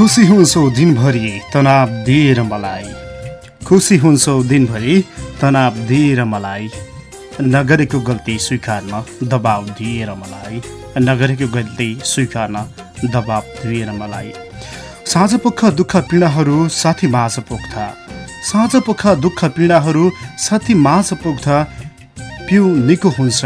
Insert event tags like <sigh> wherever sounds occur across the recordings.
खुसी हुन्छौ दिनभरि तनाव दिएर मलाई। खुसी हुन्छौ दिनभरि तनाव दिएर मलाई। नगरेको गल्ती स्वीकार्न दबाब दिएर मलाई। नगरेको गल्ती स्वीकार्न दबाब दिएर मलाई। साँझ पख दुःख पीडाहरू साथी माझ पोख्दा। साँझ पख दुःख पीडाहरू साथी माझ पोख्दा। पिउ निको हुन्छ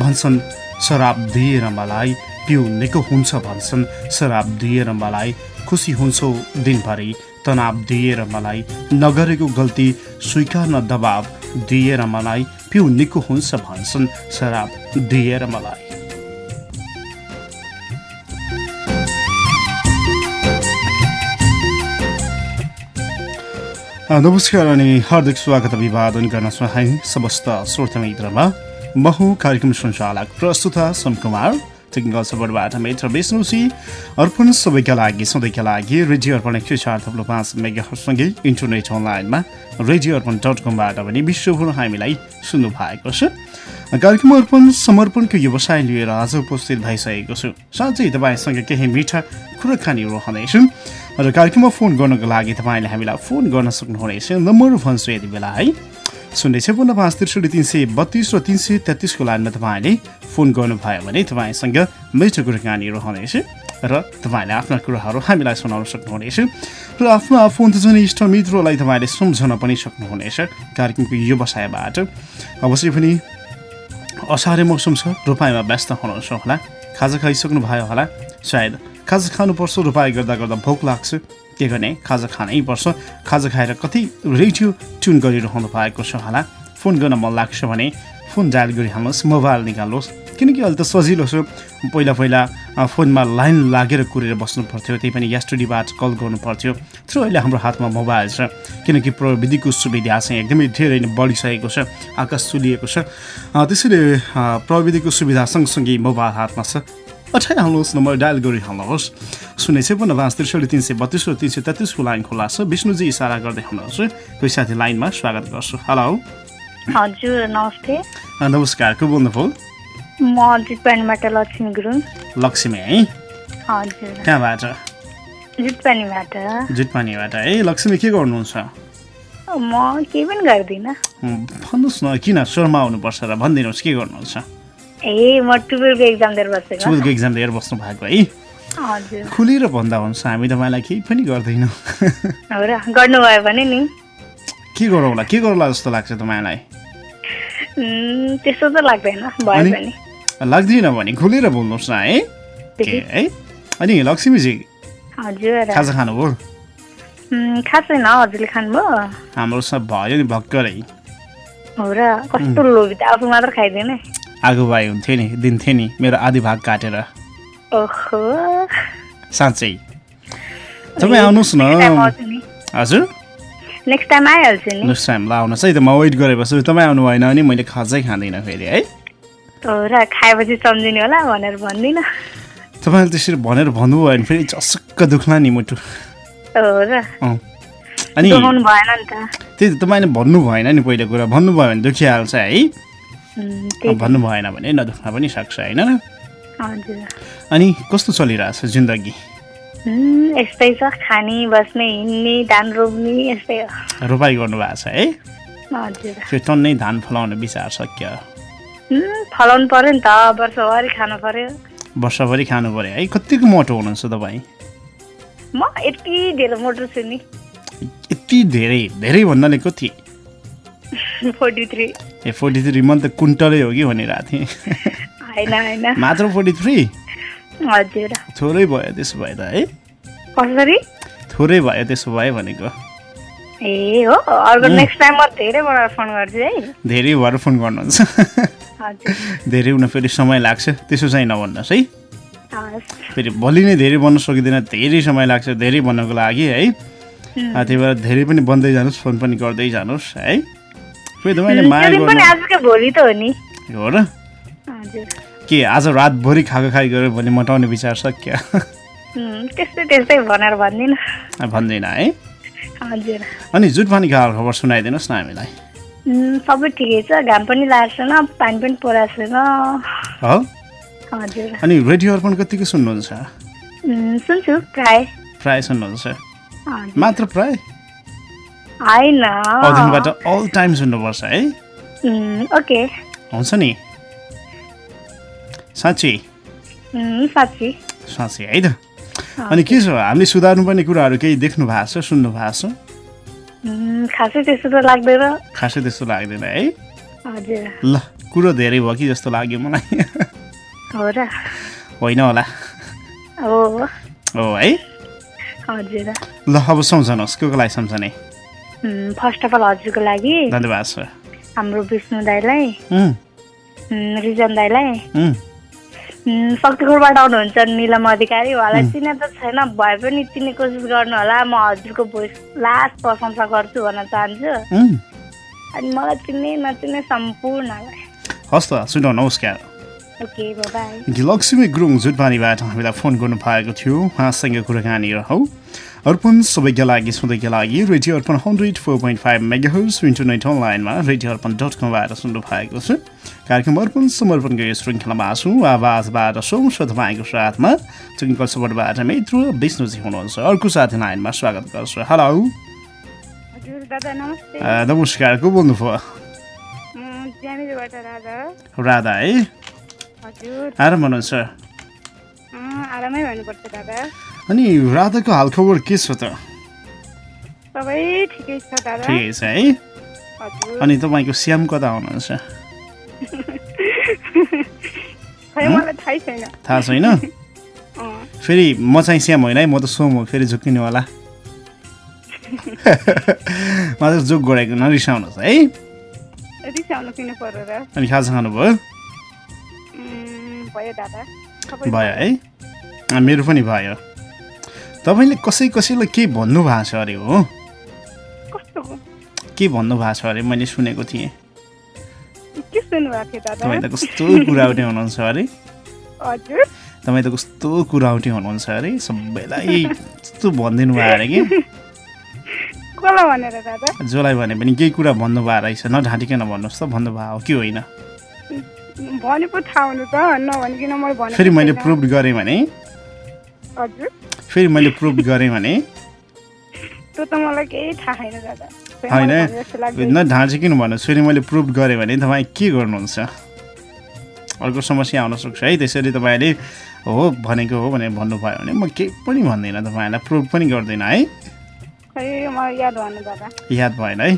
भन्छन् शराब दिएर मलाई। पिउ निको हुन्छ भन्छन् शराब दिएर मलाई। खुसी हुन्छौ दिनभरि। तनाव दिएर मलाई नगरेको गल्ती स्वीकार्न दबाब दिएर मलाई पिउ निको हुन्छ भन्छन्। शराब दिएर मलाई। नमस्कार अनि हार्दिक स्वागत अभिवादन गर्न चाहे समस्त श्रोता मित्रमा। म हुँ कार्यक्रम सञ्चालक प्रस्तुत सम कुमार। टेक्निकल सपोर्टबाट मेट्र विष्णुसी अर्पण सबैका लागि सधैँका लागि रेडियो अर्पण एक सय चार थप्लो पाँच मेगासँगै इन्टरनेट अनलाइनमा रेडियो अर्पण डट कमबाट पनि विश्वभर हामीलाई सुन्नु भएको छ। कार्यक्रम अर्पण समर्पणको व्यवसाय लिएर आज उपस्थित भइसकेको छु। साँच्चै तपाईँसँग केही मिठा कुराकानी रहनेछु। र कार्यक्रममा फोन गर्नको लागि तपाईँले हामीलाई फोन गर्न सक्नुहुनेछ। नम्बर भन्छु यति बेला है। शून्य छपन्न पाँच त्रिसठी तिन सय बत्तिस र तिन सय तेत्तिसको लाइनमा तपाईँले फोन गर्नुभयो भने तपाईँसँग मिठो कुराकानी रहनेछ र तपाईँले आफ्ना कुराहरू हामीलाई सुनाउन सक्नुहुनेछ र आफ्नो इष्ट मित्रलाई तपाईँले सम्झन पनि सक्नुहुनेछ कार्यक्रमको व्यवसायबाट अवश्य पनि असारे मौसम छ रोपाइँमा व्यस्त हुनुहुन्छ होला खाजा खाइसक्नु भयो होला सायद खाजा खानुपर्छ रोपाइ गर्दा गर्दा भोक लाग्छ। के गर्ने? खाजा खानै पर्छ। खाजा खाएर कति रेडियो ट्युन गरिरहनु भएको छ होला। फोन गर्न मन लाग्छ भने फोन डायल गरिहाल्नुहोस् मोबाइल निकाल्नुहोस्। किनकि अहिले त सजिलो छ। पहिला पहिला फोनमा लाइन लागेर कुरेर बस्नु पर्थ्यो। त्यही पनि एसटिडीबाट कल गर्नु पर्थ्यो। तर अहिले हाम्रो हातमा मोबाइल छ। किनकि प्रविधिको सुविधा चाहिँ एकदमै धेरै नै बढिसकेको छ आकाश चुलिएको छ। त्यसैले प्रविधिको सुविधा सँगसँगै मोबाइल हातमा छ। अठाइहाल्नुहोस् नम्बर डायल गरिहाल्नुहोस्। शून्य छपन्न पाँच त्रिसठी तिन सय बत्तिस र तिन सय तेत्तिसको लाइन खुला छ विष्णुजी इसारा गर्दै हुनुहुन्छ। कोही साथी लाइनमा स्वागत गर्छु। हेलो। हजुर नमस्ते। नमस्कार को बोल्नुभयो? म जुटपानीबाट लक्ष्मी गुरुङ। लक्ष्मी है? हजुर। कहाँबाट? जुटपानीबाट जुटपानीबाट है? लक्ष्मी के गर्नुहुन्छ? म केही पनि गर्दिनँ। भन्नुहोस् न किन शर्मा आउनुपर्छ र भनिदिनुहोस् के गर्नुहुन्छ? ए म टुवेल्भको एक्जाम दिएर बसेको टुवेल्भको इक्जाम दिएर बस्नु भएको है। खुलेर भन्दा हुन्छ हामी तपाईँलाई केही पनि गर्दैनौँ। गर्नुभयो भने नि। के गरौँला के गरौँला जस्तो लाग्छ तपाईँलाई? त्यस्तो त लाग्दैन भयो अनि? भने लाग्दैन भने खुलेर बोल्नुहोस् न है। है? अनि लक्ष्मीजी हजुर। खाजा खानुभयो खाएको छैन हजुरले खानुभयो? हाम्रो सब भयो नि भर्खरै। हो र कस्तो लोभी त आफू मात्र खाइदिने आगो भाइ हुन्थ्यो नि दिन्थ्यो नि मेरो आधी भाग काटेर। ओहो। साँच्चै। तपाईँ आउनुहोस् न। हजुर? नेक्स्ट टाइम आइहाल्छु नि। नेक्स्ट टाइम ल आउनुहोस् है त म वेट गरेपछि तपाईँ आउनु भएन भने मैले खाजै खाँदिनँ फेरि है। र खाएपछि सम्झिने होला भनेर भन्दिनँ। तपाईँले त्यसरी भनेर भन्नुभयो भने फेरि चसक्क दुख्ला नि मुटु। अनि त्यही त तपाईँले भन्नु भएन नि पहिलो कुरा। भन्नुभयो भने दुखिहाल्छ है। भन्नु भएन भने नदुख्न पनि सक्छ होइन अनि कस्तो चलिरहेछ जिन्दगी? यस्तै छ खाने बस्ने हिँड्ने धान रोप्ने यस्तै हो। रोपाइ गर्नुभएको छ है? त्यो टन्नै धान फलाउने विचार छ क्या? उम्, फलाउनु पर्यो नि त वर्षभरि खानु पर्यो। वर्षभरि खानु पऱ्यो है? कतिको मोटो हुनुहुन्छ तपाईँ? म यति धेरै मोटर छु नि। यति धेरै धेरै भन्नाले कति? <laughs> Forty three. ए फोर्टी थ्री मन त कुन्टलै हो कि भनिरहेको थिएँ। मात्र फोर्टी थ्री? हजुर। थोरै भयो त्यसो भए त है? कसरी? थोरै भयो त्यसो भए भनेको। ए हो? अर्को नेक्स्ट टाइम म धेरै बनाएर फोन गर्छु है? धेरै भएर फोन गर्नुहुन्छ धेरै हुन फेरि समय लाग्छ त्यसो चाहिँ नभन्नुहोस् है? फेरि भोलि नै धेरै बन्न सकिँदैन धेरै समय लाग्छ धेरै भन्नको लागि है? त्यही भएर धेरै पनि बन्दै जानुहोस् फोन पनि गर्दै जानुहोस् है? माया गर्नु हो र? के आज रातभरि खाएको खाइ गरेर भोलि मटाउने विचार छ क्या? उम्, त्यस्तै त्यस्तै भनेर भन्दिनँ। भन्दैन है। हजुर। अनि जुट पानीको हाल खबर सुनाइदिनुहोस् न हामीलाई। सबै ठिकै छ घाम पनि लागेको छैन पानी पनि परेको छैन। हो? हजुर। अनि रेडियो अर्पण कतिको सुन्नुहुन्छ? सुन्छु प्राय। प्राय सुन्नुहुन्छ। मात्र प्राय? होइन। अदिनबाट अल टाइम सुन्नुपर्छ है। ओके। हुन्छ नि। साँच्ची। साँच्ची। साँच्ची है त। अनि के छ? हामीले सुधार्नुपर्ने कुराहरू केही देख्नु भएको छ सुन्नु भएको छ? खासै त्यस्तो त लाग्दैन। खासै त्यस्तो लाग्दैन है? ल कुरो धेरै भयो कि जस्तो लाग्यो मलाई। होइन होला। हो। हो ल अब सम्झनुहोस् को को लागि सम्झने? फर्स्ट अफ अल हजुरको लागि धन्यवाद छ हाम्रो विष्णु दाईलाई रिजन दाईलाई। शक्तिखोरबाट आउनुहुन्छ निलम अधिकारी। उहाँलाई चिने त छैन भए पनि चिन्ने कोसिस गर्नु होला। म हजुरको भोइस लास्ट प्रशंसा गर्छु भन्न चाहन्छु। अनि मलाई चिन्ने नचिन्ने सम्पूर्णलाई। हस् त सुनौ नमस्कार। लक्ष्मी गुरुङ जुटपानीबाट हामीलाई फोन गर्नु भएको थियो। उहाँसँग कुराकानी रहौ अर्पण सबैका लागि सधैँका लागि radio Arpan hundred four point five megahertz internet अनलाइनमा रेडियो अर्पण डट कमबाट सुन्नु भएको छ। कार्यक्रम अर्पण समर्पणको यो श्रृङ्खलामा छु। आवाजबाट सोमस तपाईँको साथमा। टेक्निकल सपोर्टबाट मित्र विष्णुजी हुनुहुन्छ। अर्को साथी लाइनमा स्वागत गर्छु। हेलो नमस्कार। को बोल्नुभयो? राधा। है। आराम हुनुहुन्छ? अनि राधाको हालखबर के छ त? ठिकै छ है। अनि तपाईँको श्याम कता हुनुहुन्छ? थाहै छैन। फेरि म चाहिँ श्याम होइन है म त सोम हो फेरि झुक्किनु होला। <laughs> म त जोक गरेको नरिसाउनुहोस् है। अनि खाजा खानुभयो? भयो। है। मेरो पनि भयो। तपाईँले कसै कसैलाई के भन्नु भएको छ अरे हो? के भन्नु भएको छ अरे? मैले सुनेको थिएँ। तपाईँ त कस्तो कुराउटी हुनुहुन्छ अरे? तपाईँ त कस्तो कुराउटी हुनुहुन्छ अरे? सबैलाई कस्तो भनिदिनु भयो अरे कि? जसलाई भने पनि केही कुरा भन्नुभएको रहेछ। नढाँटिकन भन्नुहोस् त भन्नुभएको हो कि होइन? फेरि मैले प्रुभ गरेँ भने? फेरि मैले प्रुभ गरेँ भने? होइन। न ढाँचिकन भन्नुहोस् फेरि मैले प्रुभ गरेँ भने तपाईँ के गर्नुहुन्छ? अर्को समस्या आउन सक्छ है त्यसरी तपाईँले हो भनेको हो भनेर भन्नुभयो भने म केही पनि भन्दिनँ तपाईँलाई प्रुभ पनि गर्दिनँ है। याद भएन है?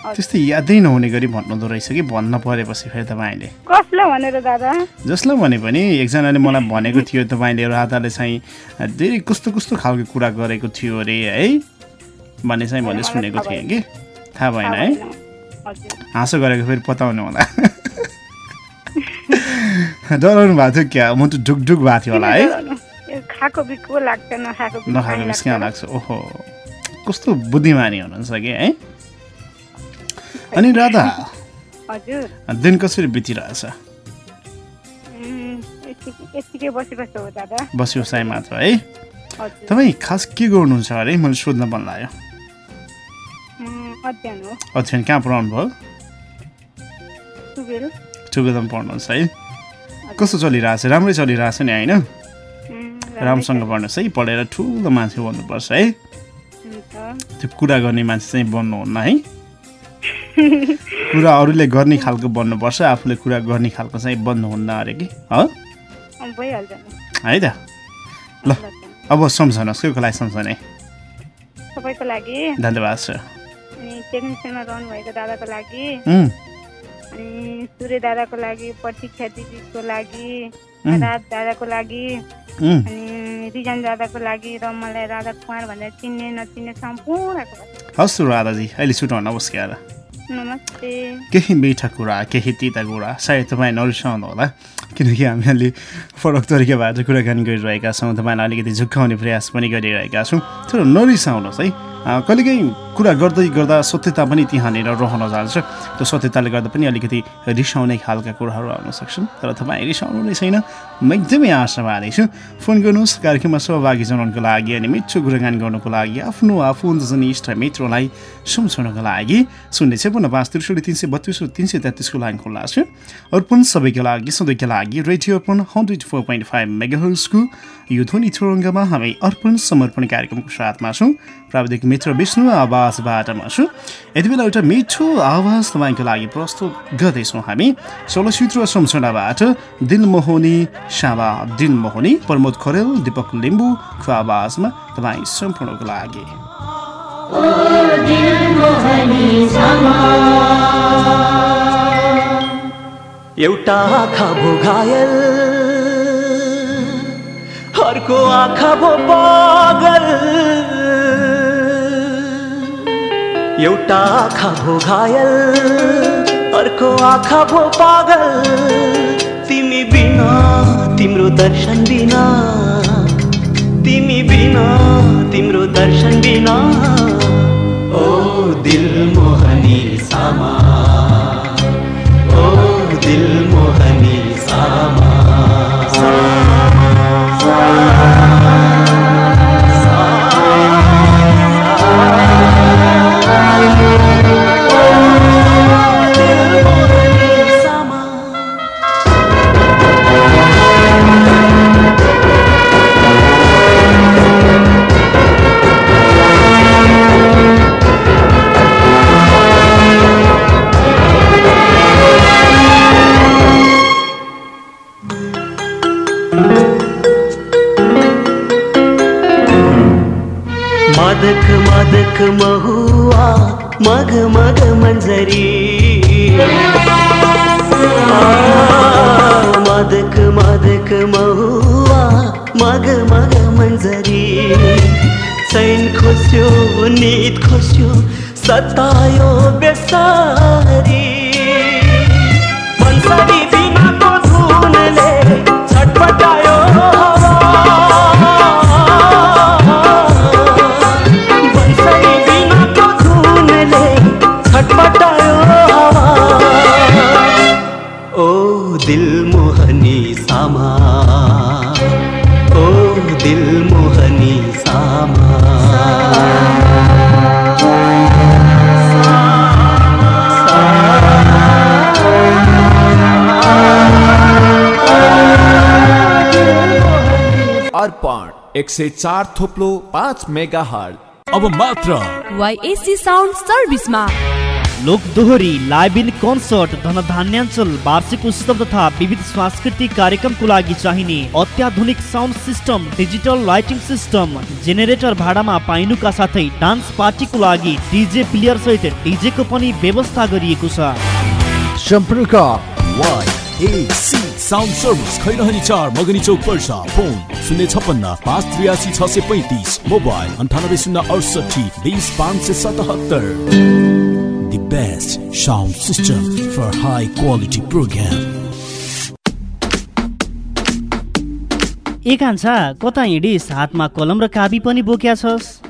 त्यस्तै यादै नहुने गरी भन्नुहुँदो रहेछ कि भन्न परेपछि फेरि तपाईँले। कसलाई भनेर दादा? जसलाई भने पनि एकजनाले <laughs> मलाई भनेको थियो तपाईँले राधाले चाहिँ धेरै कस्तो कस्तो खालको कुरा गरेको थियो अरे है? भन्ने चाहिँ मैले सुनेको थिएँ कि? थाहा भएन है? हाँसो गरेको फेरि पताउनु होला। <laughs> डराउनु भएको थियो क्या? म त ढुकढुक भएको थियो होला है? <laughs> नखाएको बिको नखाएको कहीँ बिस कहाँ लाग्छ। लाग्छ? ओहो। कस्तो बुद्धिमानी हुनुहुन्छ कि है? अनि राधा हजुर। दिन कसरी बितिरहेछ? बसी बस्यो साई मात्र है? तपाईँ खास के गर्नुहुन्छ अरे? मैले सोध्न मन लाग्यो। अध्ययन कहाँ पढाउनु भयो? टुवेल टुवेल्भमा पढ्नुहुन्छ है? कस्तो चलिरहेछ? राम्रै चलिरहेछ नि होइन? राम्रोसँग पढ्नुहोस् है? पढेर ठुलो मान्छे बन्नुपर्छ है? त्यो कुरा गर्ने मान्छे चाहिँ बन्नुहुन्न है? कुरा अरूले गर्ने खालको बन्नुपर्छ आफूले कुरा गर्ने खालको चाहिँ बन्नुहुन्न अरे कि? हो? त? ल अब सम्झनुहोस् के को लागि सम्झने। सबैको लागि। धन्यवाद सर अनि टेक्निसियनमा रहनुभएको दादाको लागि। अनि सूर्य दादाको लागि प्रतीक्षा दिदीको लागि राज दादाको लागि। अनि रिजन दादाको लागि र मलाई राधा कुमार भनेर चिन्ने नचिन्ने सम्पूर्णको हस् राधाजी अहिले छुट्याउन नमस्कार केही मिठा कुरा केही तिता कुरा सायद तपाईँ नरिसाउनु होला किनकि हामी अलि फरक तरिकाबाट कुराकानी गरिरहेका छौँ तपाईँलाई अलिकति झुक्काउने प्रयास पनि गरिरहेका छौँ तर नरिसाउनुहोस् है कहिलेकाहीँ कुरा गर्दै गर्दा सत्यता पनि त्यहाँनिर रहन जान्छ। त्यो सत्यताले गर्दा पनि अलिकति रिसाउने खालका कुराहरू आउन सक्छन्। तर तपाईँ रिसाउनु नै छैन। म एकदमै आशावादी छु। फोन गर्नुहोस्। कार्यक्रममा सहभागी जनाउनको लागि अनि मिठो कुराकानी गर्नुको लागि आफ्नो आफूजनी इष्ट मित्रलाई सम्झाउनको लागि शून्य छेपन्न पाँच त्रिसठी तिन सय बत्तिस र तिन सय तेत्तिसको लाइन खुल्ला छ। अर्पण सबैका लागि सधैँका लागि radio Arpan hundred four point five मेगाहर्सको यो ध्वनि तरङ्गमा हामी अर्पण समर्पण कार्यक्रमको साथमा छौँ। प्राविधिक मित्र विष्णु आवाजबाट म छु। यति बेला एउटा मिठो आवाज तपाईँको लागि प्रस्तुत गर्दैछौँ हामी। चलचित्र सम्झनाबाट दिलमोहनी सावा दिलमोहनी प्रमोद खरेल दीपक लिम्बूको आवाजमा तपाईँ सम्पूर्णको लागि। एउटा आँखा भो घायल अर्को आँखा भो पागल। एउटा आँखा भो घायल अर्को आँखा भो पागल। तिमी बिना तिम्रो दर्शन बिना। तिमी बिना तिम्रो दर्शन बिना। ओ दिल मोहनी सामा। दिल मोहनी सामा मदक मदक महुआ मग मग मंजरी मदक मदक महुआ मग मग मंजरी चैन खोस्यो निद खोस्यो सतायो बेसारी मनसरी एक सय चार थोप्लो पाँच मेगा अब मात्र वाइएससी साउन्ड सर्भिसमा लोक दोहोरी लाइभ इन कन्सर्ट धनधान्याञ्चल वार्षिक उत्सव तथा विविध सांस्कृतिक कार्यक्रमको लागि चाहिने अत्याधुनिक sound system digital lighting system generator भाडामा पाइनुका साथै डान्स पार्टीको लागि डिजे प्लेयर सहित डिजेको पनि व्यवस्था गरिएको छ। सम्पर्क वाइएसी साउन्ड सर्भिस चार मगनी चौक फोन शून्य मोबाइल अडसठी सतहत्तर system for high quality program. ए कान्छा कता हिँडिस? हातमा कलम र काबी पनि बोक्या छस्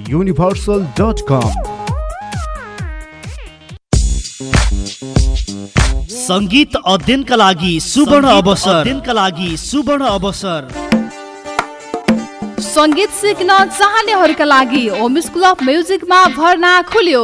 universal dot com सङ्गीत अध्ययनका लागि सुवर्ण अवसर। अध्ययनका लागि सुवर्ण अवसर। सङ्गीत सिक्न चाहनेहरूका लागि होम स्कुल अफ म्युजिकमा भर्ना खुल्यो।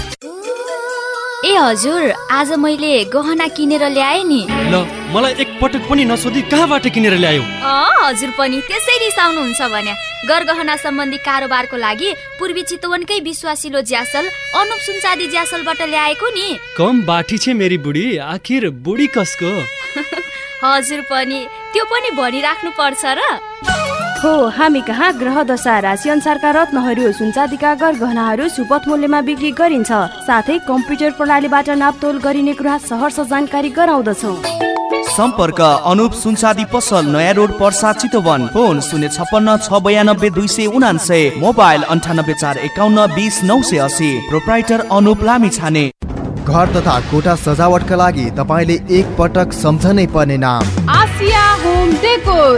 ए हजुर आज मैले गहना किनेर ल्याएँ नि। ल मलाई एकपटक पनि नसोधी कहाँबाट किनेर ल्यायो? हजुर पनि त्यसै रिसाउनुहुन्छ भने। गरगहना सम्बन्धी कारोबारको लागि पूर्वी चितवनकै विश्वासिलो ज्यासल अनुप सुनचादी ज्यासलबाट ल्याएको नि। कम बाठी छे मेरी बुढी आखिर बुढी कसको? <laughs> हजुर पनि त्यो पनि भनिराख्नु पर्छ र। हो हामी कहाँ? ग्रह दशा राशि अनुसारका रत्नहरू सुनचाँदीका गहनाहरू सुपथ मूल्यमा बिक्री गरिन्छ। साथै कम्प्युटर प्रणालीबाट नापतोल गरिने कुरा सहर्ष जानकारी गराउँदछौ। सम्पर्क अनुप सुनसादी पसल नयाँ रोड पर्सा चितवन। फोन शून्य छप्पन्न छ बयानब्बे दुई सय उनान्सय मोबाइल अन्ठानब्बे चार एकाउन्न बिस नौ सय असी प्रोप्राइटर अनुप लामी छाने घर तथा कोठा सजावटका लागि तपाईँले एक पटक सम्झनै पर्ने नाम। Asia home decor.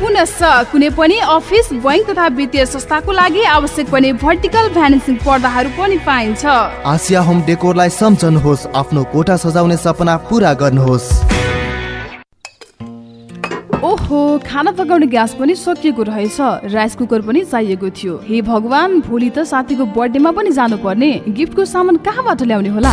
पुनश्च कुनै पनि अफिस बैङ्क तथा वित्तीय संस्थाको लागि आवश्यक पर्ने भर्टिकल भ्यानिसिङ पर्दाहरू पनि पाइन्छ। आसिया होम डेकोरलाई सम्झनुहोस् आफ्नो कोठा सजाउने सपना पुरा गर्नुहोस्। ओहो खाना पकाउने ग्यास पनि सकिएको रहेछ। राइस कुकर पनि चाहिएको थियो। हे भगवान भोलि त साथीको बर्थडेमा पनि जानुपर्ने। गिफ्टको सामान कहाँबाट ल्याउने होला?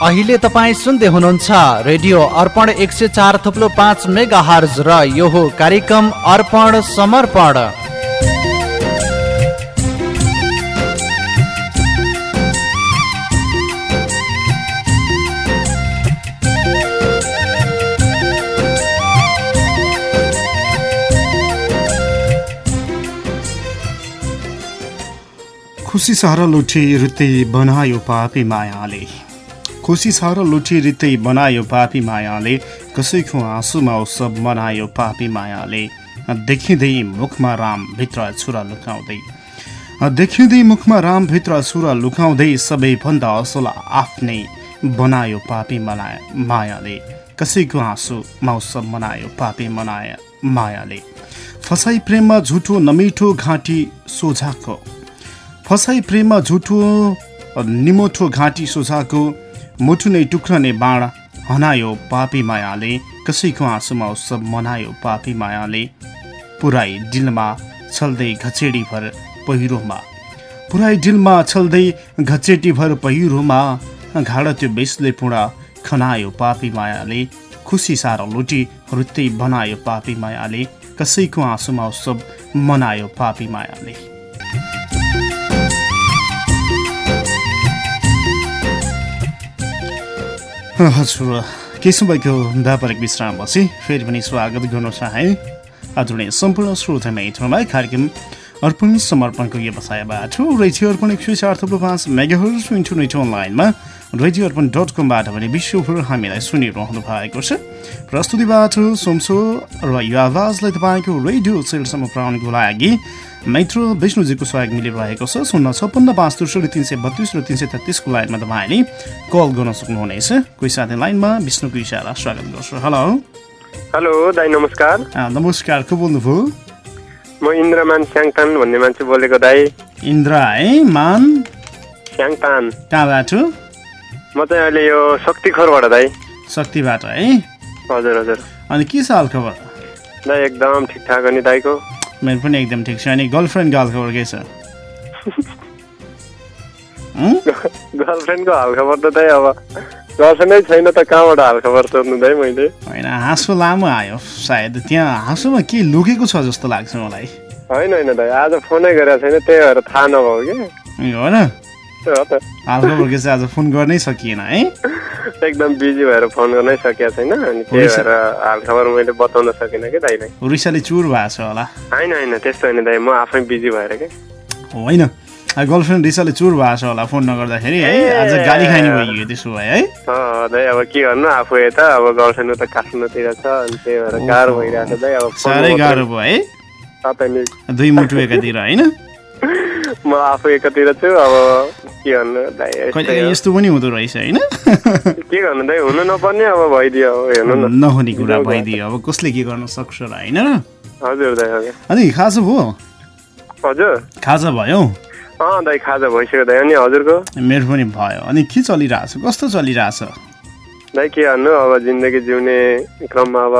अहिले तपाईँ सुन्दै हुनुहुन्छ रेडियो अर्पण एक सय चार थुप्लो पाँच मेगा हर्ज र यो हो कार्यक्रम अर्पण समर्पण। खुसी सारा लुठी रित्ते बनायो पापी मायाले। खुसी सारा लुठी रित्ते बनायो पापी मायाले कसैको आँसुमा सब मनायो पापी मायाले। देखिँदै मुखमा राम भित्र छुरा लुकाउँदै। देखिँदै मुखमा राम भित्र छुरा लुकाउँदै सबैभन्दा असल आफ्नै बनायो पापी मनाय मायाले। कसैको आँसु मौसम मनायो पापी मनाय मायाले। फसाई प्रेममा झुटो नमिठो घाँटी सोझाको। फसाई प्रेममा झुटो निमोठो घाँटी सोझाको मुठु नै टुक्रने बाण हनायो पापी मायाले कसैको आँसुमा उत्सव मनायो पापी मायाले। पुराई दिलमा छल्दै घचेडी भर पहिरोमा। पुराई दिलमा छल्दै घचेटी भर पहिरोमा घाडा त्यो बेसले पुडा खनायो पापी मायाले खुसी सारा लुटी रुत्तै बनायो पापी मायाले कसैको आँसुमा उत्सव मनायो पापी मायाले। <laughs> हजुर केही समयको व्यापारिक विश्रामपछि फेरि पनि स्वागत गर्न चाहे आदरणीय सम्पूर्ण श्रोता मित्रमा कार्यक्रम अर्पण समर्पणको व्यवसायबाट रेडियो अर्पण एक सय चार थुप्रो पाँच मेगाहरु इन्टरनेट अनलाइनमा रेडियो अर्पण डट कमबाट भने विश्वभर हामीलाई सुनिरहनु भएको छ। प्रस्तुतिबाट सोमसो र यो आवाजलाई तपाईँको रेडियो सेलसम्म पुर्याउनुको लागि मैत्र विष्णुजीको सहयोग मिलिरहेको छ। शून्य छप्पन्न पाँच त्रिसठी तिन सय बत्तिस र तिन सय तेत्तिसको लाइनमा तपाईँले कल गर्न सक्नुहुनेछ। कोही साथी लाइनमा विष्णुको इसारा स्वागत गर्छु। हेलो। हेलो दाई नमस्कार। नमस्कार को बोल्नुभयो? म इन्द्रमान स्याङतान भन्ने मान्छे बोलेको दाई। इन्द्र है मान? स्याङतान। कहाँबाट? म चाहिँ अहिले यो शक्तिखोरबाट दाई। शक्तिबाट है? हजुर हजुर। अनि के छ हाल खबर दाई एकदम ठिकठाक अनि दाईको? मेरो पनि एकदम ठिक छ। अनि गर्लफ्रेन्ड हाल खबर के छ? <laughs> गर्लफ्रेन्डको हालखबर त दाई अब गर्लफ्रेन्डै छैन त कहाँबाट हालखबर सोध्नु मैले? होइन हाँसो लामो आयो सायद त्यहाँ हाँसोमा के लुकेको छ जस्तो लाग्छ मलाई। होइन होइन दाई आज फोनै गरेको छैन त्यही भएर थाहा नभयो कि। हो न। हो त। हालखबर के चाहिँ आज फोन गर्नै सकिएन है? एकदम बिजी भएर फोन गर्नै सकेको छैन अनि त्यही भएर हालखबर मैले बताउन सकिनँ कि दाईलाई उडिसाले चुर भएको छ होला। होइन होइन त्यस्तो होइन दाई म आफै बिजी भएर के? होइन। गर्लफ्रेन्ड रिसाले चुर भएको छ होला फोन नगर्दाखेरि है? आज गाली खाने भइयो त्यसो भए है? अब के गर्नु? आफू यता अब गर्लफ्रेन्ड त काठमाडौँतिर छ अनि त्यही भएर गाह्रो भइरहेको छ अब साह्रै गाह्रो भयो है? दुई मुटु एकातिर होइन? <laughs> म आफू एकातिर छु अब के गर्नु? यस्तै पनि हुँदो रहेछ होइन? के गर्नु दाइ हुनु नपर्ने अब भइदियो अब हेर्नु न। नहुने कुरा भइदियो अब कसले के गर्न सक्छ र होइन र? हजुर दाइ हजुर। अनि खाजा भयो हजुर। खाजा भयो? दाइ खाजा भइसक्यो दाइ। अनि हजुरको? मेरो पनि भयो। अनि के चलिरहेछ? कस्तो चलिरहेछ? दाइ के गर्नु अब जिन्दगी जिउने क्रममा अब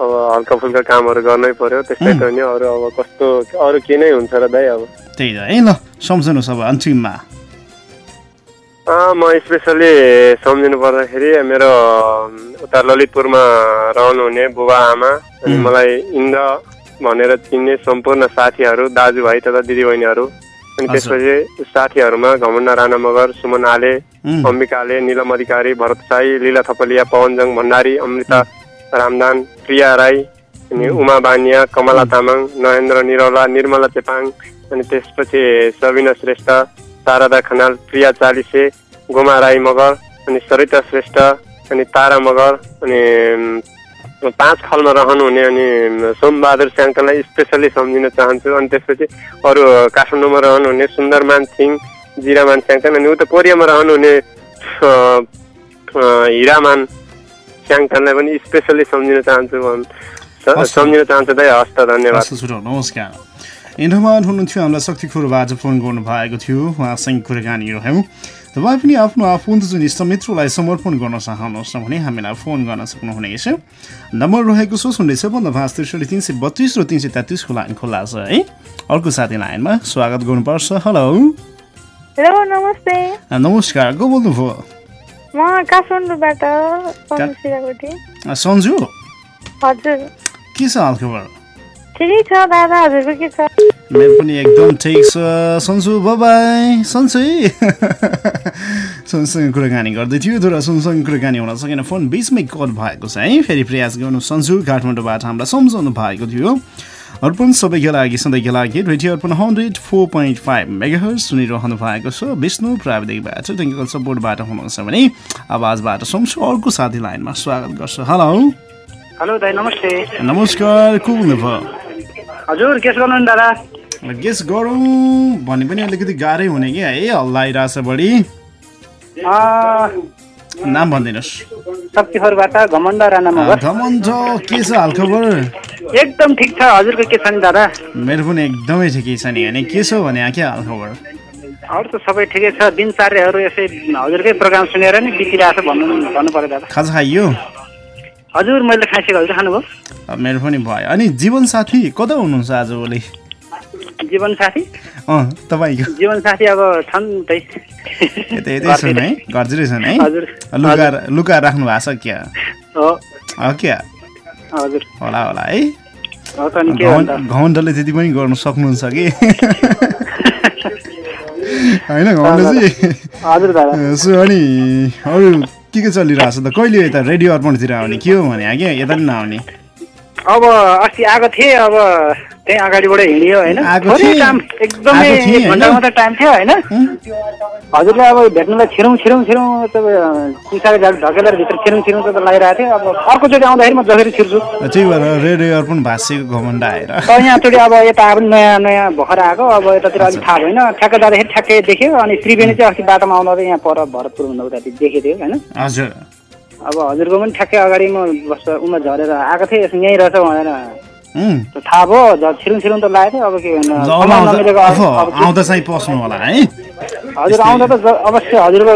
अब हल्का फुल्का कामहरू गर्नै पर्यो। त्यस्तै त नि अरू अब कस्तो अरू के नै हुन्छ र दाइ अब। त्यही त। है ल सम्झनुहोस् अब अन्तिममा। म स्पेसली सम्झिनु पर्दाखेरि मेरो उता ललितपुरमा रहनुहुने बुबा आमा अनि मलाई इन्द्र भनेर चिन्ने सम्पूर्ण साथीहरू दाजुभाइ तथा दिदीबहिनीहरू। अनि त्यसपछि साथीहरूमा घमण्ड राणा मगर सुमन आले अम्बिका आले निलम अधिकारी भरत साई लीला थपलिया पवनजङ भण्डारी अमृता रामदान प्रिया राई अनि उमा। बानिया कमला तामाङ नरेन्द्र निरौला निर्मला चेपाङ अनि त्यसपछि सबिना श्रेष्ठ शारदा खनाल प्रिया चालिसे गोमा राई मगर अनि सरिता श्रेष्ठ अनि तारा मगर अनि पाँच खलमा रहनुहुने अनि सोमबहादुर स्याङ्कलाई स्पेसली सम्झिन चाहन्छु। अनि त्यसपछि अरू काठमाडौँमा रहनुहुने सुन्दरमान सिंह जिरामान स्याङ्कन अनि उता कोरियामा रहनुहुने हिरामान स्याङ्कनलाई पनि स्पेसली सम्झिन चाहन्छु। सम्झिन चाहन्छु दाइ हस् त धन्यवाद नमस्कार। हुनुहुन्थ्यो हामीलाई शक्तिखोरबाट फोन गर्नु भएको थियो उहाँसँग कुराकानी रह्यौँ। तपाईँ पनि आफ्नो आफन्तजन इष्टमित्रलाई समर्पण गर्न चाहनुहोस् भने हामीलाई फोन गर्न सक्नुहुनेछ नम्बर रहेको छ शून्य छपन्न पाँच त्रिसठी तिन सय बत्तिस र तिन सय तेत्तिसको लाइन खुल्ला छ है अर्को साथी लाइनमा स्वागत गर्नुपर्छ हेलो हेलो नमस्ते नमस्कार को बोल्नुभयो म काठमाडौँबाट सन्जु हजुर के छ हालखबर ठिकै छ दादा हजुरको के छ मेरो पनि एकदम ठिक छ। सन्सु बाई सन्सु। <laughs> सँगसँगै कुराकानी गर्दै थियो। तर सँगसँगै कुराकानी हुन सकेन। फोन बिचमै कल भएको छ है। फेरि प्रयास गर्नु। सन्सु काठमाडौँबाट हामीलाई सम्झाउनु भएको थियो। अर्पण सबैका लागि सधैँका लागि radio Arpan hundred four point five mega सुनिरहनु भएको छ। विष्णु प्राविधिकबाट टेक्निकल सपोर्टबाट हुनुहुन्छ भने आवाजबाट सम्झु अर्को साथी लाइनमा स्वागत गर्छ। हेलो। हेलो दाइ नमस्ते। नमस्कार। को बोल्नुभयो? हजुर केस गर्नु दादा। गेस गरौँ भने पनि अलिकति गाह्रै हुने कि है हल्ला आइरहेछ बढी नाम भनिदिनुहोस्। घमण्ड के छ हालखबर? एकदम ठिक छ हजुरको के छ नि दादा? मेरो पनि एकदमै ठिकै छ नि अनि के छ भने के हालखबर? अरू त सबै ठिकै छ दिनचर्याहरू यसै हजुरकै प्रोग्राम सुनेर नि बितिरहेको छ भन्नु भन्नु पर्यो दादा। खाजा खाइयो? हजुर मैले खाइसकेको हजुर खानुभयो। मेरो पनि भयो। अनि जीवनसाथी कता हुनुहुन्छ आजभोलि जीवन साथी? अँ तपाईँको। जीवन साथी अब छन् त्यही। छन् है? घरतिरै। छन् है? लुका लुका राख्नु भएको छ क्या? हो। क्या? हजुर। होला होला है? घमण्डले त्यति पनि गर्नु सक्नुहुन्छ कि? होइन <laughs> घमण्डजी सो अनि अरू के के चलिरहेको छ त? कहिले यता रेडियो अर्पणतिर आउने? के हो भने? क्या यता पनि नआउने। अब अस्ति आएको थिएँ अब त्यही अगाडिबाट हिँडियो होइन? एकदमै एक घन्टा? मात्रै टाइम थियो होइन? हजुरलाई अब भेट्नुलाई छिरौँ छिरौँ छिरौँ तपाईँ ढक ढकेलेर भित्र छिरौँ छिरौँ त लगाइरहेको थियो। अब अर्कोचोटि आउँदाखेरि म जसरी छिर्छु। त्यही भएर रेडियो अर्पण भाषिको घमण्ड आएर। तर यहाँचोटि अब यता पनि नयाँ नयाँ भर्खर आएको। अब यतातिर अलिक थाहा भएन। ठ्याक्कै जाँदाखेरि ठ्याक्कै देख्यो अनि त्रिवेणी चाहिँ अस्ति बाटोमा आउँदा चाहिँ यहाँ पर भरतपुर भन्दा उतातिर देखेको थियो होइन? हजुर। अब हजुरको पनि ठ्याक्कै अगाडि म बस्छ उमा झरेर आएको थिएँ यहीँ रहेछ भनेर। थाहा भयो छिरुङ छिरुङ त लागेको थियो अब के आउँदा चाहिँ पस्नु होला है? हजुर आउँदा त अवश्य हजुरको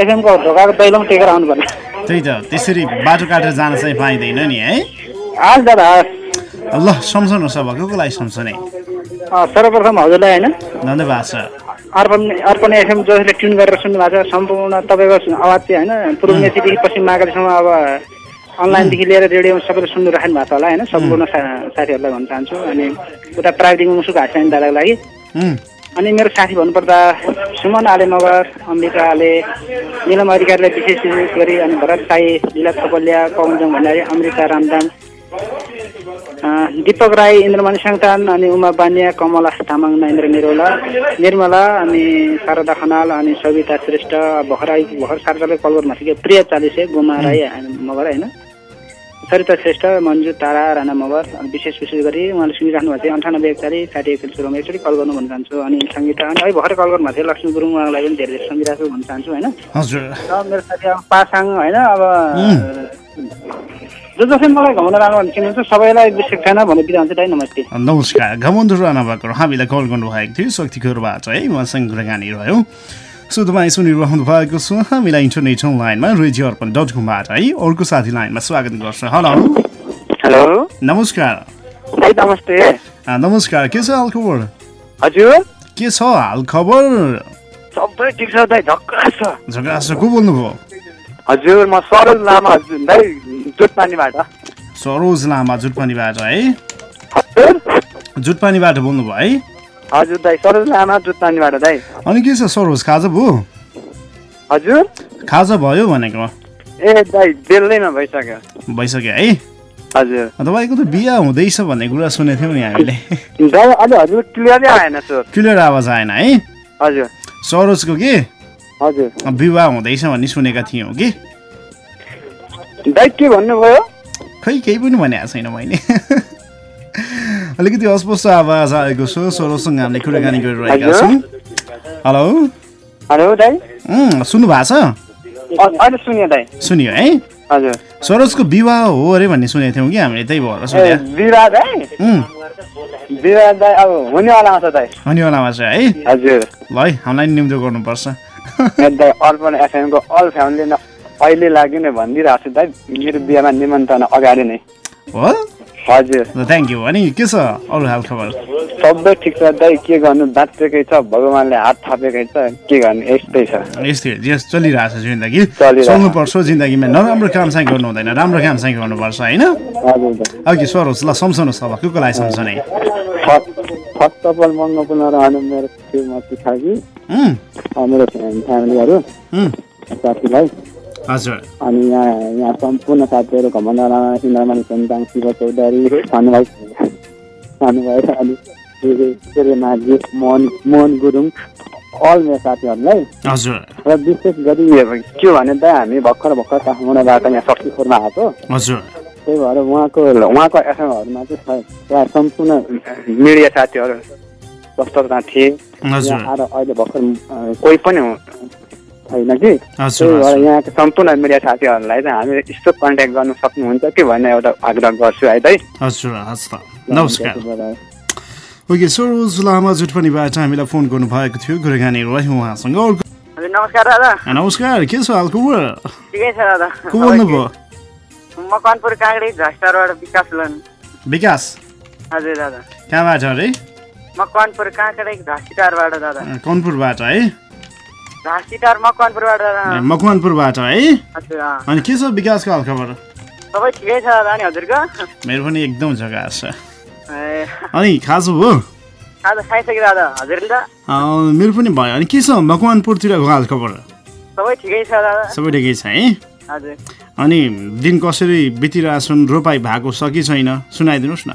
एफएमको ढोकाको दैलो टेकेर आउनु पर्ने त्यही त त्यसरी बाटो काटेर जान चाहिँ पाइँदैन नि है? हस् दादा ल सम्झाउनुहोस् अब को लागि सम्झने? सर्वप्रथम हजुरलाई होइन? धन्यवाद छ अर्पण अर्पण एफएम जसले ट्युन गरेर सुन्नु भएको छ सम्पूर्ण तपाईँको आवाज चाहिँ होइन पूर्व मेचीदेखि पश्चिम महाकालीसम्म अब अनलाइनदेखि लिएर रेडियोमा सबैले सुन्नु राख्नु भएको छ होला होइन सम्पूर्ण साथीहरूलाई भन्न चाहन्छु। अनि उता प्राविधिक मुसुक हास्यानी दादाको लागि। अनि मेरो साथी भन्नुपर्दा सुमन आले मगर अम्बिका आले निलम अधिकारीलाई विशेष विशेष गरी अनि भरत साई लीला थपलिया पवनजङ भण्डारी अमृता रामदान अँ, दिपक राई इन्द्रमणि सङ्तान अनि उमा बानिया कमला तामाङ नरेन्द्र निरौला निर्मला अनि शारदा खनाल अनि सविता श्रेष्ठ भर्खर भर्खर सार्वजनिक कलगरमा थियो प्रिया चालिसे गोमा राई मगर होइन सरिता श्रेष्ठ मन्जु तारा राणा मगर अनि विशेष विशेष गरी उहाँले सुनिराख्नु भएको थियो अन्ठानब्बे एकचालिस साठी एकचालिस एकचोटि कल गर्नु भन्न चाहन्छु अनि सङ्गीता अनि अहिले भर्खर कल गर्नु भएको थियो लक्ष्मी गुरुङ उहाँलाई पनि धेरै धेरै सम्झिरहेको भन्न चाहन्छु होइन मेरो साथी अब पासाङ होइन अब जो जसले मलाई घुमाउन राम्रो भन्ने चिन्नुहुन्छ सबैलाई विशेष छैन भने बिदा हुन्छ दाइ नमस्ते नमस्कार घमन्दु राणा भएको हामीलाई कल गर्नुभएको थियो शक्तिखोरबाट है उहाँसँग कुराकानी रह्यो। सो तपाईँ सुनिरहनु भएको छ हामीलाई इन्टरनेट लाइनमा रेडियो अर्पण डट कमबाट है अर्को साथी लाइनमा स्वागत गर्छ। हेलो। हेलो। नमस्कार। नमस्ते। अँ, नमस्कार के छ हाल खबर? हजुर। के छ हाल खबर? सबै ठिक छ दाइ झक्कास छ। झगडा छ को बोल्नुभयो? हजुर म सरोज लामा दाइ। जोतपानीबाट सरोज लामा जुटपानीबाट है? जुटपानीबाट बोल्नुभयो है? हजुर दाइ सरोज लामा जोतपानीबाट दाइ। अनि के छ सरोज खाजा भयो? हजुर। खाजा भयो भनेको? ए दाइ बेलैमा भइसक्यो। भइसक्यो है? हजुर। तपाईँको त बिहा हुँदैछ भन्ने कुरा सुनेको थियौँ नि हामीले। हजुर क्लियरै आएन सर क्लियर आवाज आएन है? हजुर। सरोजको के? हजुर। विवाह हुँदैछ भन्ने सुनेका थियौँ कि? दाइ के भन्नुभयो? खै केही पनि भनेको छैन मैले। <laughs> अलिकति अस्पष्ट आवाज आएको छ सरोजसँग हामीले कुराकानी गरिरहेका। छौँ। हेलो। हेलो दाइ। सुन्नु भएको छ? सुन्यो है? हजुर। सरोजको विवाह हो अरे भन्ने सुनेको थियौँ कि हामीले त्यही भएर हुनेवालामा छ है? हजुर। ल है हामीलाई निम्तो गर्नुपर्छ। अर्पण एफएमको अल फ्यामिली अहिले लाग्यो नै भनिदिइरहेको छु दाइ। मेरो बिहामा निमन्त्रणा अगाडि नै। हो? हजुर। थ्याङ्क यू अनि के छ अरू हाल खबर? सबै ठिक छ दाइ। के गर्नु? बाँचेकै छ भगवान्ले हात थापेकै छ। के गर्नु? यस्तै छ। यस्तै जस चलिरहेछ जिन्दगी। चलिरहेछ। चल्नुपर्छ जिन्दगीमा। नराम्रो काम चाहिँ गर्नु हुँदैन। राम्रो काम चाहिँ गर्नुपर्छ होइन? अघि सरोज ल सम्झाउनुहोस् अब। को कोलाई सम्झने? फर्स्ट अफ अल मङ्गल नरहनु मेरो श्रीमती छ कि उम्, अँ, मेरो फ्यामिलीहरू साथीभाइ। हजुर अनि यहाँ यहाँ सम्पूर्ण साथीहरू घमण्डरा इन्द्रमणि सन्ताङ शिव चौधरी सानुभाइ सानुभाइ अनि माझी मोहन मोहन गुरुङ अल मेरो साथीहरूलाई हजुर र विशेष गरी के भने त हामी भर्खर भर्खर काठमाडौँबाट यहाँ शक्तिपुरमा आएको हजुर त्यही भएर उहाँको उहाँको एफएमहरूमा चाहिँ सम्पूर्ण मिडिया साथीहरू जस्तो त्यहाँ थिए। यहाँ आएर अहिले भर्खर कोही पनि छैन कि हजुर, त्यही भएर। यहाँको सम्पूर्ण मिडिया साथीहरूलाई चाहिँ हामी यस्तो कन्ट्याक्ट गर्न सक्नुहुन्छ कि भन्ने एउटा आग्रह गर्छु है दाइ। हजुर हस् त। नमस्कार। ओके सरोज लामा जुटपनीबाट हामीलाई फोन गर्नुभएको थियो। कुराकानी रह्यौँ उहाँसँग। नमस्कार दादा। नमस्कार। के छ हालको ठिकै छ दादा। को बोल्नुभयो? म कनपुर काँगडी झस्टारबाट विकास लोन। विकास? हजुर दादा। कहाँबाट अरे? म कनपुर काँगडी झाँसीटारबाट दादा। कनपुरबाट है? मकवानपुरबाट है। अनि के छ विकासको हालखबर? सबै ठिकै छ अनि हजुरको। मेरो पनि एकदम जग्गा छ। अनि खाजा हो? मेरो पनि भयो। अनि के छ मकवानपुरतिरको हालखबर? सबै ठिकै छ सबै ठिकै छ है? अनि दिन कसरी बितिरहेछन्? रोपाइ भएको छ कि छैन? सुनाइदिनुहोस् न।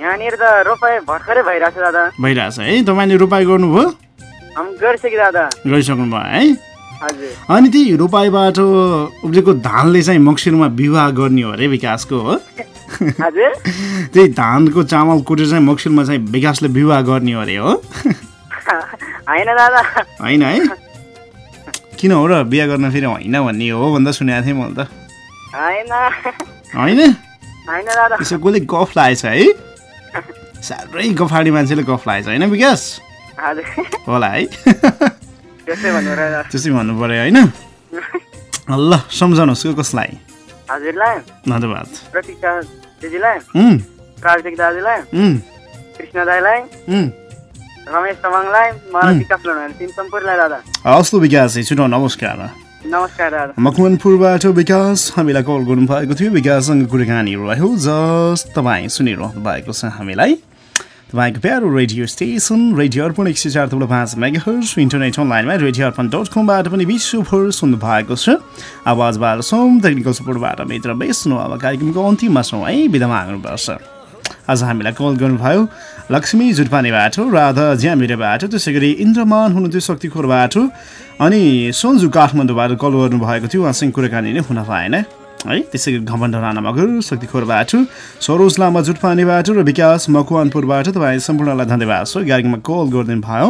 यहाँनिर त रोपाइ भर्खरै भइरहेको छ दादा। भइरहेछ है? तपाईँले रोपाइ गर्नुभयो? गरिसक्नु भयो है? अनि ती रोपाइबाट उब्जेको धानले चाहिँ मक्सिरमा विवाह गर्ने हो अरे विकासको हो? <laughs> त्यही धानको चामल कुटेर चाहिँ मक्सिरमा चाहिँ विकासले विवाह गर्ने हो अरे हो? <laughs> होइन है? किन हो र बिहा गर्न फेरि होइन भन्ने हो भन्दा सुनेको थिएँ मैले त। होइन। यसो कसले गफ लागेछ है? <laughs> साह्रै गफाडी मान्छेले गफ लागेछ होइन विकास? होला है त्यसै भन्नु पऱ्यो होइन ल सम्झाउनुहोस् को कसलाई हजुरलाई धन्यवाद प्रतीक्षा दिदीलाई कार्तिक दाजुलाई कृष्ण दाईलाई। रमेश तामाङलाई मलाई विकास सम्पूर्णलाई दादा हवस् त विकास छिटो नमस्कार नमस्कार दादा मकवानपुरबाट विकास हामीलाई कल गर्नुभएको थियो विकाससँग कुराकानी रह्यो जस तपाईँ सुनिरहनु भएको छ हामीलाई तपाईँको प्यारो रेडियो स्टेसन रेडियो अर्पण एक सय चार थुप्रो पाँच मेगाहर्स इन्टरनेट अनलाइनमा रेडियो अर्पण डट कमबाट पनि विश्वभर सुन्नु भएको छ आवाजबाट सौम टेक्निकल सपोर्टबाट मित्र बेच्नु अब कार्यक्रमको अन्तिममा छौँ है बिदा माग्नुपर्छ। आज हामीलाई कल गर्नुभयो लक्ष्मी जुटपानीबाट राधा ज्यामिरेबाट त्यसै गरी इन्द्रमान हुनुहुन्थ्यो शक्तिखोरबाट अनि सोन्जु काठमाडौँबाट कल गर्नुभएको थियो उहाँसँग कुराकानी नै हुन पाएन। है? त्यसै गरी घमण्ड राणा मगर शक्तिखोरबाट सरोज लामा जुटपानीबाट र विकास मकवानपुरबाट तपाईँ सम्पूर्णलाई धन्यवाद। छ कार्यक्रममा कल गरिदिनु भयो।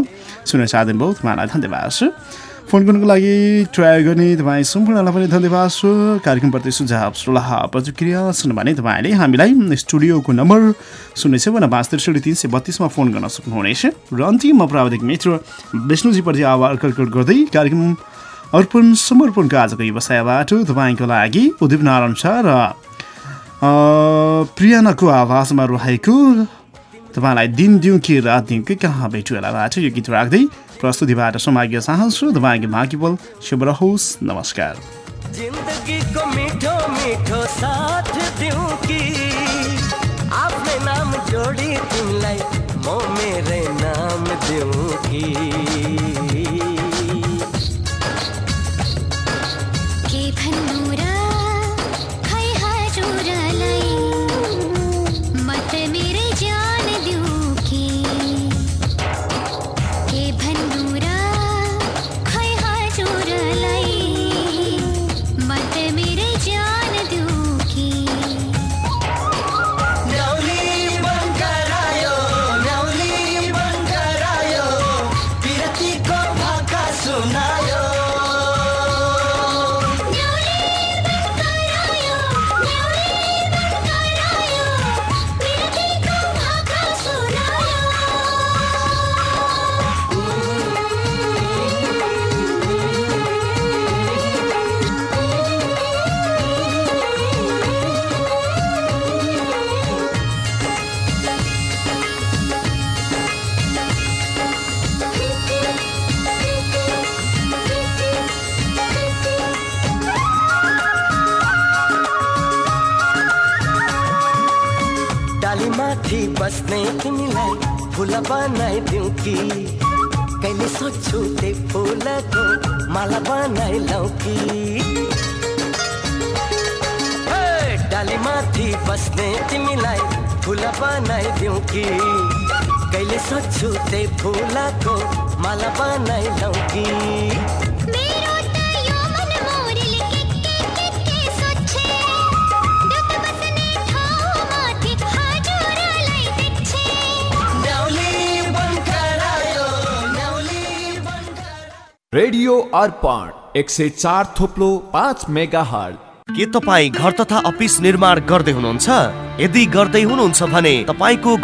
सुन्न चाहदिनु भयो उहाँलाई धन्यवाद छ फोन गर्नुको लागि ट्राई गर्ने तपाईँ सम्पूर्णलाई पनि धन्यवाद छ कार्यक्रमप्रति सुझाव सल्लाह प्रतिक्रिया छन् भने तपाईँले हामीलाई स्टुडियोको नम्बर शून्य छपन्न पाँच त्रिसठी तिन सय बत्तिसमा फोन गर्न सक्नुहुनेछ। र अन्तिममा प्राविधिक मित्र विष्णुजीप्रति आभार कर्कट गर्दै कार्यक्रम अर्पण समर्पणको आजको व्यवसायबाट तपाईँको लागि उदिप नारायण शाह र प्रियानाको आवाजमा रहेको तपाईँलाई दिन दिउँ कि रात दिउँ कि कहाँ भेटु बेलाबाट यो गीत राख्दै प्रस्तुतिबाट समाग्य चाहन्छु तपाईँको पल। शुभ रहोस् नमस्कार। जोड़ी नाम बनाइदिउँ कि? कहिले सोध्छु त्यही फुलको माला बनाइलौ कि? हे, डालीमाथि बस्ने तिमीलाई फुल बनाइदिउँ कि? कहिले सोध्छु त्यही फुलको माला बनाइलौ कि? रेडियो अर्पण एक सय चार थोप्लो पाँच मेगा हट के तपाईँ घर तथा अफिस निर्माण गर्दै हुनुहुन्छ? यदि गर्दै हुनुहुन्छ भने तपाईँको